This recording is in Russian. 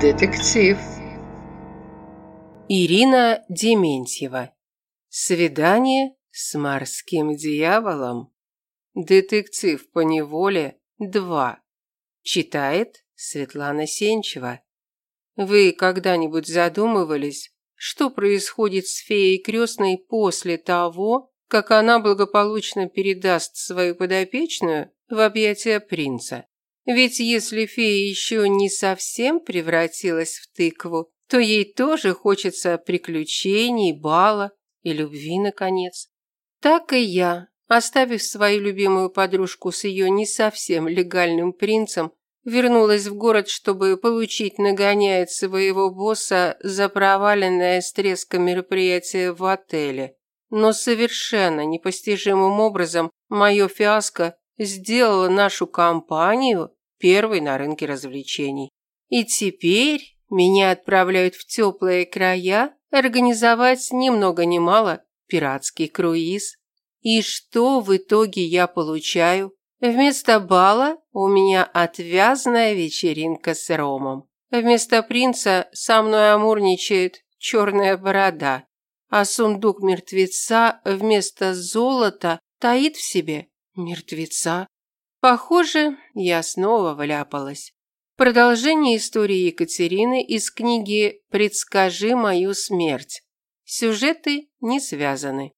Детектив. Ирина Дементьева. Свидание с морским дьяволом. Детектив по неволе 2. Читает Светлана Сенчева. Вы когда-нибудь задумывались, что происходит с феей крестной после того, как она благополучно передаст свою подопечную в объятия принца? Ведь если фея еще не совсем превратилась в тыкву, то ей тоже хочется приключений, бала и любви, наконец. Так и я, оставив свою любимую подружку с ее не совсем легальным принцем, вернулась в город, чтобы получить нагоняя от своего босса за проваленное с треском мероприятие в отеле. Но совершенно непостижимым образом мое фиаско сделало нашу компанию первой на рынке развлечений. И теперь меня отправляют в теплые края организовать ни много ни мало пиратский круиз. И что в итоге я получаю? Вместо бала у меня отвязная вечеринка с ромом. Вместо принца со мной амурничает черная борода, а сундук мертвеца вместо золота таит в себе мертвеца. Похоже, я снова вляпалась. Продолжение истории Екатерины из книги «Предскажи мою смерть». Сюжеты не связаны.